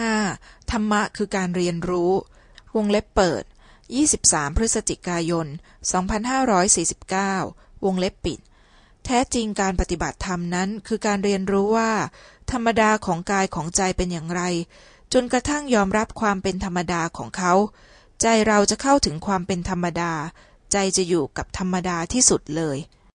5. ธรรมะคือการเรียนรู้ วงเล็บเปิด 23 พฤศจิกายน 2549 วงเล็บปิด แท้จริงการปฏิบัติธรรมนั้นคือการเรียนรู้ว่า ธรรมดาของกายของใจเป็นอย่างไร จนกระทั่งยอมรับความเป็นธรรมดาของเขา ใจเราจะเข้าถึงความเป็นธรรมดา ใจจะอยู่กับธรรมดาที่สุดเลย